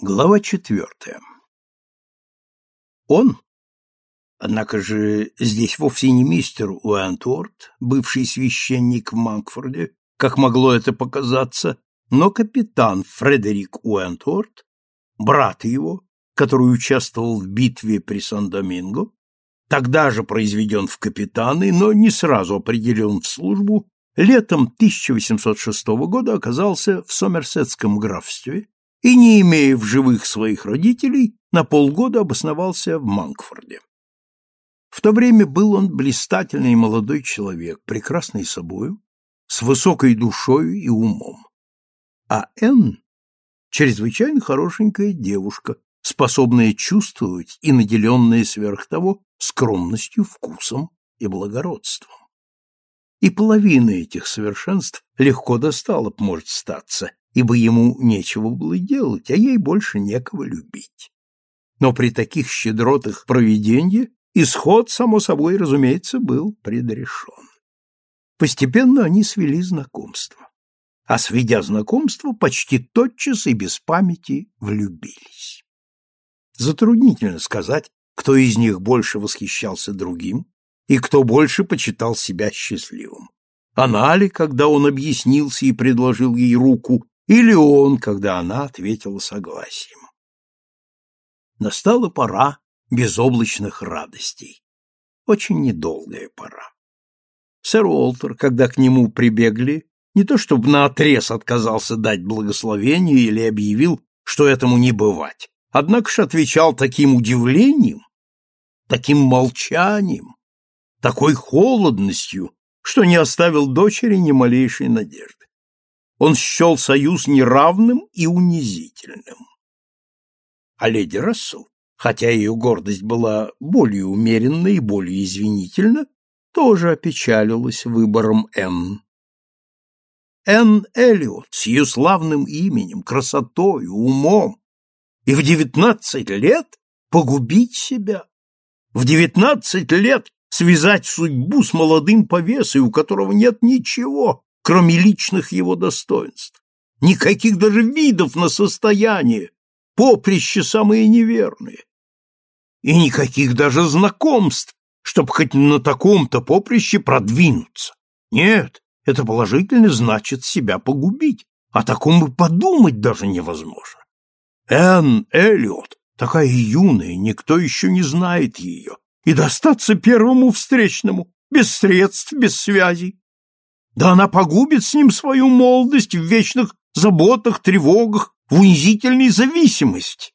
Глава четвертая. Он, однако же здесь вовсе не мистер Уэнтворд, бывший священник в Манкфорде, как могло это показаться, но капитан Фредерик Уэнтворд, брат его, который участвовал в битве при Сан-Доминго, тогда же произведен в капитаны, но не сразу определен в службу, летом 1806 года оказался в Сомерсетском графстве, и, не имея в живых своих родителей, на полгода обосновался в Манкфорде. В то время был он блистательный молодой человек, прекрасный собою, с высокой душой и умом. А Энн — чрезвычайно хорошенькая девушка, способная чувствовать и наделенная сверх того скромностью, вкусом и благородством. И половина этих совершенств легко достала, может статься, ибо ему нечего было делать, а ей больше некого любить. Но при таких щедротах провиденья исход, само собой, разумеется, был предрешен. Постепенно они свели знакомство. А сведя знакомство, почти тотчас и без памяти влюбились. Затруднительно сказать, кто из них больше восхищался другим и кто больше почитал себя счастливым. Она ли, когда он объяснился и предложил ей руку, или он, когда она ответила согласием. Настала пора безоблачных радостей. Очень недолгая пора. Сэр Уолтер, когда к нему прибегли, не то чтобы наотрез отказался дать благословение или объявил, что этому не бывать, однако же отвечал таким удивлением, таким молчанием, такой холодностью, что не оставил дочери ни малейшей надежды он счел союз неравным и унизительным. А леди Рассел, хотя ее гордость была более умеренна и более извинительна, тоже опечалилась выбором Энн. Энн Эллиот с ее славным именем, красотой, умом, и в девятнадцать лет погубить себя, в девятнадцать лет связать судьбу с молодым повесой, у которого нет ничего, кроме личных его достоинств. Никаких даже видов на состояние, поприще самые неверные. И никаких даже знакомств, чтобы хоть на таком-то поприще продвинуться. Нет, это положительно значит себя погубить. О таком и подумать даже невозможно. Энн Эллиот, такая юная, никто еще не знает ее, и достаться первому встречному, без средств, без связей. Да она погубит с ним свою молодость в вечных заботах, тревогах, в унизительной зависимости.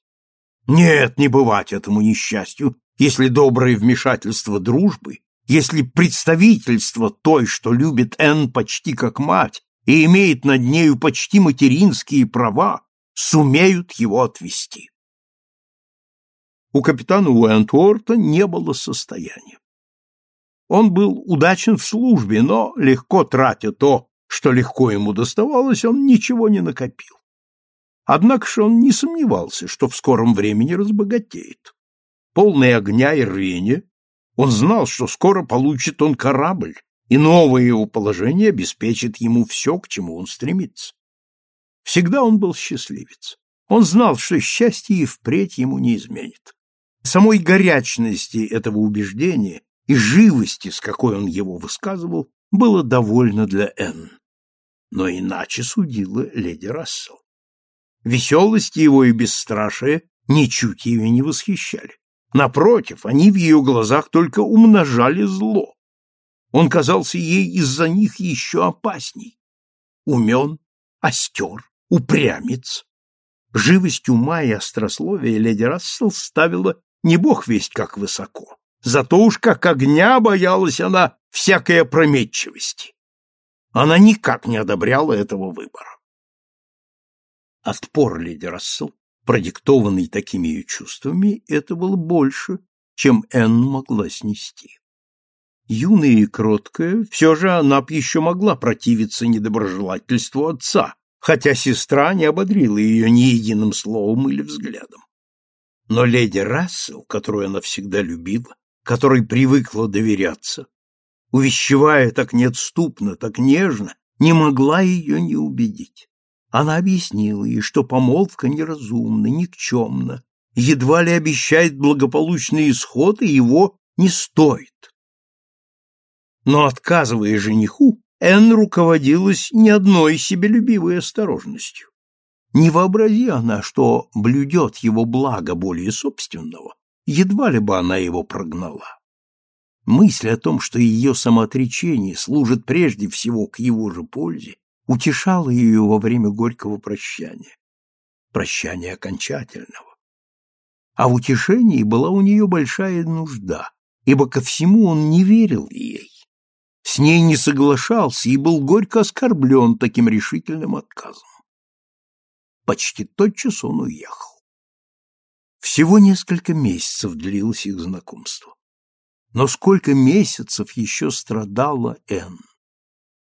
Нет, не бывать этому несчастью, если доброе вмешательство дружбы, если представительство той, что любит Энн почти как мать и имеет над нею почти материнские права, сумеют его отвести. У капитана Уэнтворта не было состояния. Он был удачен в службе, но, легко тратя то, что легко ему доставалось, он ничего не накопил. Однако же он не сомневался, что в скором времени разбогатеет. Полный огня и рвения, он знал, что скоро получит он корабль, и новое его положение обеспечит ему все, к чему он стремится. Всегда он был счастливец. Он знал, что счастье и впредь ему не изменит. Самой горячности этого убеждения и живости, с какой он его высказывал, было довольно для Энн. Но иначе судила леди Рассел. Веселость его и бесстрашие ничуть ее не восхищали. Напротив, они в ее глазах только умножали зло. Он казался ей из-за них еще опасней. Умен, остер, упрямец. Живость ума и острословие леди Рассел ставила не бог весть как высоко. Зато уж как огня боялась она всякой опрометчивости. Она никак не одобряла этого выбора. Отпор леди Рассел, продиктованный такими ее чувствами, это было больше, чем Энн могла снести. Юная и кроткая, все же она б еще могла противиться недоброжелательству отца, хотя сестра не ободрила ее ни единым словом или взглядом. Но леди Рассел, которую она всегда любила, которой привыкла доверяться, увещевая так неотступно, так нежно, не могла ее не убедить. Она объяснила ей, что помолвка неразумна, никчемна, едва ли обещает благополучный исход и его не стоит. Но, отказывая жениху, Энн руководилась не одной себелюбивой осторожностью. Не вообрази она, что блюдет его благо более собственного, едва ли бы она его прогнала. Мысль о том, что ее самоотречение служит прежде всего к его же пользе, утешала ее во время горького прощания. Прощания окончательного. А в утешении была у нее большая нужда, ибо ко всему он не верил ей. С ней не соглашался и был горько оскорблен таким решительным отказом. Почти тотчас он уехал. Всего несколько месяцев длилось их знакомство. Но сколько месяцев еще страдала Энн.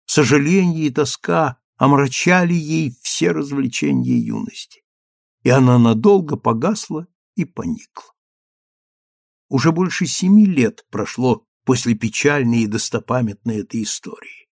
Сожаление и тоска омрачали ей все развлечения юности, и она надолго погасла и поникла. Уже больше семи лет прошло после печальной и достопамятной этой истории.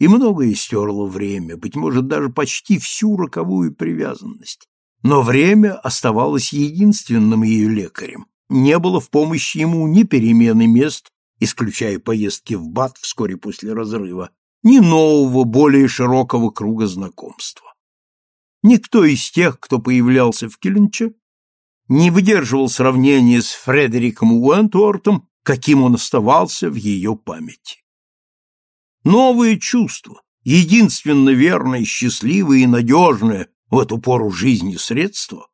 И многое стерло время, быть может, даже почти всю роковую привязанность. Но время оставалось единственным ее лекарем. Не было в помощи ему ни перемены мест, исключая поездки в Бат вскоре после разрыва, ни нового, более широкого круга знакомства. Никто из тех, кто появлялся в Киленче, не выдерживал сравнения с Фредериком Уэнтуортом, каким он оставался в ее памяти. Новое чувство, единственно верное, счастливое и надежное в эту пору жизни средство,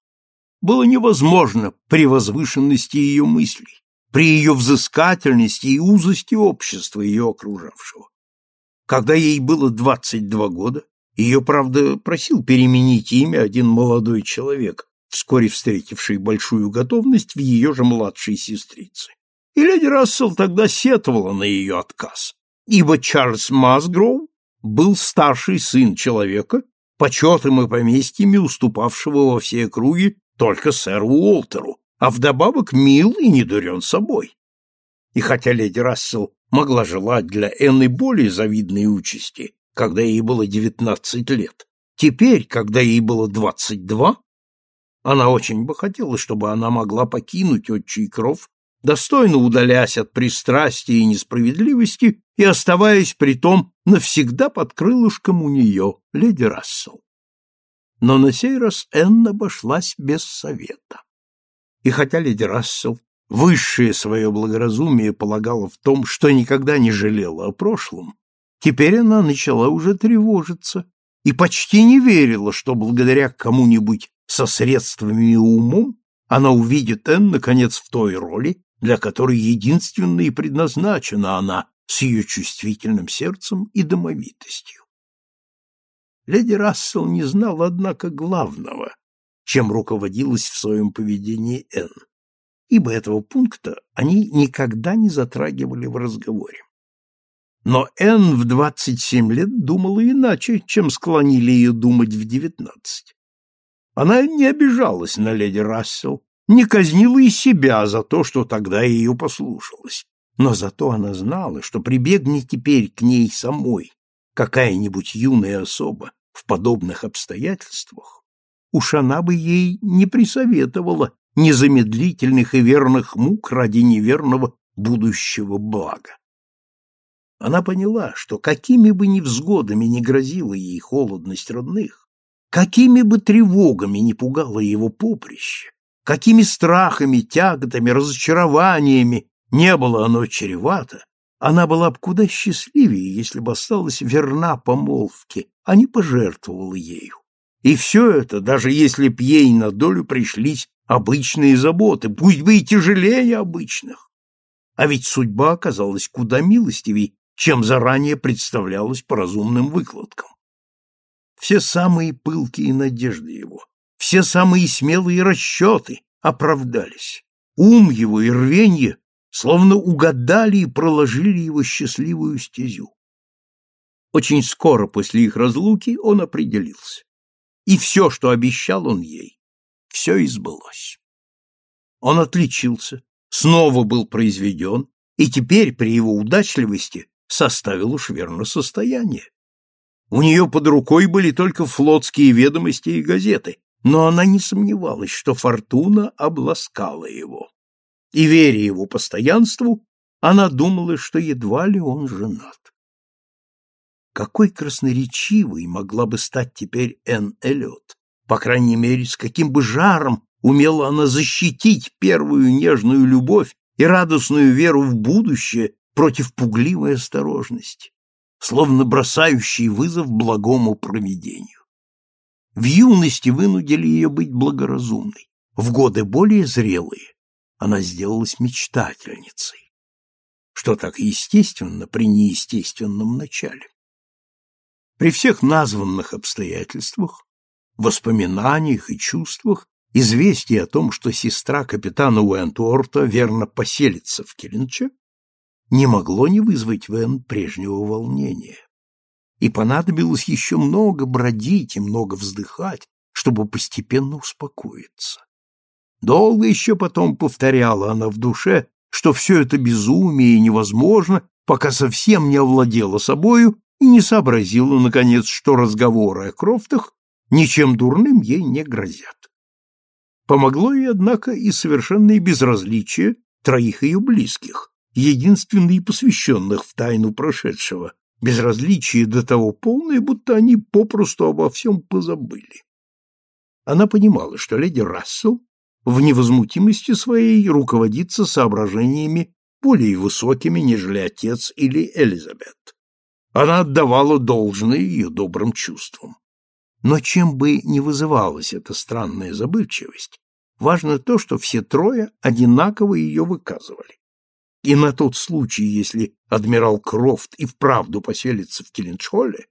было невозможно при возвышенности ее мыслей, при ее взыскательности и узости общества ее окружавшего. Когда ей было двадцать два года, ее, правда, просил переменить имя один молодой человек, вскоре встретивший большую готовность в ее же младшей сестрице. И леди Рассел тогда сетовала на ее отказ, ибо Чарльз Масгроу был старший сын человека, почетом и поместьями уступавшего во все округи только сэру Уолтеру, а вдобавок мил и не дурен собой. И хотя леди Рассел могла желать для Энны более завидной участи, когда ей было девятнадцать лет, теперь, когда ей было двадцать два, она очень бы хотела, чтобы она могла покинуть отчий кров, достойно удалясь от пристрастия и несправедливости и оставаясь при том навсегда под крылышком у нее, леди Рассел. Но на сей раз Энн обошлась без совета. И хотя леди Рассел высшее свое благоразумие полагала в том, что никогда не жалела о прошлом, теперь она начала уже тревожиться и почти не верила, что благодаря кому-нибудь со средствами и умом она увидит Энн, наконец, в той роли, для которой единственно и предназначена она с ее чувствительным сердцем и домовитостью. Леди Рассел не знала, однако, главного, чем руководилась в своем поведении Энн, ибо этого пункта они никогда не затрагивали в разговоре. Но Энн в двадцать семь лет думала иначе, чем склонили ее думать в девятнадцать. Она не обижалась на леди Рассел, не казнила и себя за то, что тогда ее послушалась. Но зато она знала, что прибегни теперь к ней самой какая-нибудь юная особа в подобных обстоятельствах, уж она бы ей не присоветовала незамедлительных и верных мук ради неверного будущего блага. Она поняла, что какими бы невзгодами ни грозила ей холодность родных, Какими бы тревогами не пугало его поприще, какими страхами, тяготами, разочарованиями не было оно чревато, она была бы куда счастливее, если бы осталась верна помолвке, а не пожертвовала ею. И все это, даже если б ей на долю пришлись обычные заботы, пусть бы и тяжелее обычных. А ведь судьба оказалась куда милостивей, чем заранее представлялась по разумным выкладкам. Все самые пылкие надежды его, все самые смелые расчеты оправдались. Ум его и рвенье словно угадали и проложили его счастливую стезю. Очень скоро после их разлуки он определился. И все, что обещал он ей, все избылось. Он отличился, снова был произведен, и теперь при его удачливости составил уж верно состояние. У нее под рукой были только флотские ведомости и газеты, но она не сомневалась, что фортуна обласкала его. И, веря его постоянству, она думала, что едва ли он женат. Какой красноречивой могла бы стать теперь Энн Эллиот, по крайней мере, с каким бы жаром умела она защитить первую нежную любовь и радостную веру в будущее против пугливой осторожности, словно бросающей вызов благому провидению. В юности вынудили ее быть благоразумной, в годы более зрелые она сделалась мечтательницей, что так естественно при неестественном начале. При всех названных обстоятельствах, воспоминаниях и чувствах известие о том, что сестра капитана Уэнтуорта верно поселится в Келлинче, не могло не вызвать в Энн прежнего волнения. И понадобилось еще много бродить и много вздыхать, чтобы постепенно успокоиться. Долго еще потом повторяла она в душе, что все это безумие и невозможно, пока совсем не овладела собою и не сообразила, наконец, что разговоры о Крофтах ничем дурным ей не грозят. Помогло ей, однако, и совершенное безразличие троих ее близких, единственных посвященных в тайну прошедшего, безразличие до того полное, будто они попросту обо всем позабыли. Она понимала, что леди Рассел в невозмутимости своей руководится соображениями более высокими, нежели отец или Элизабет. Она отдавала должное ее добрым чувствам. Но чем бы ни вызывалась эта странная забывчивость, важно то, что все трое одинаково ее выказывали. И на тот случай, если адмирал Крофт и вправду поселится в Келленшолле,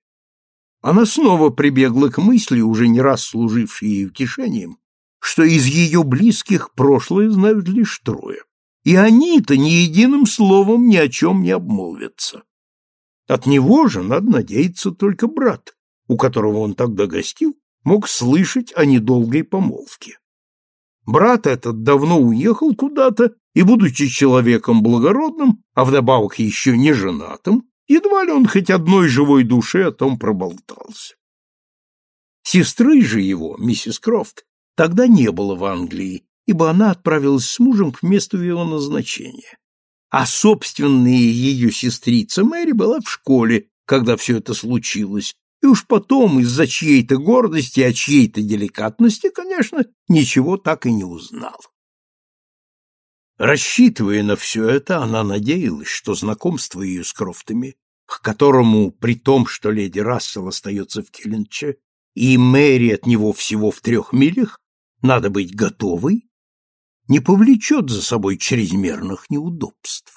она снова прибегла к мысли, уже не раз служившей ей утешением, что из ее близких прошлое знают лишь трое, и они-то ни единым словом ни о чем не обмолвятся. От него же надо надеяться только брат, у которого он тогда гостил, мог слышать о недолгой помолвке. Брат этот давно уехал куда-то и, будучи человеком благородным, а вдобавок еще не женатым, едва ли он хоть одной живой душе о том проболтался. Сестры же его, миссис Крофт, тогда не было в Англии, ибо она отправилась с мужем к месту его назначения. А собственная ее сестрица Мэри была в школе, когда все это случилось, и уж потом из-за чьей-то гордости, а чьей-то деликатности, конечно, ничего так и не узнал. Рассчитывая на все это, она надеялась, что знакомство ее с Крофтами, к которому, при том, что леди Рассел остается в Келленче, и Мэри от него всего в трех милях, надо быть готовой, не повлечет за собой чрезмерных неудобств.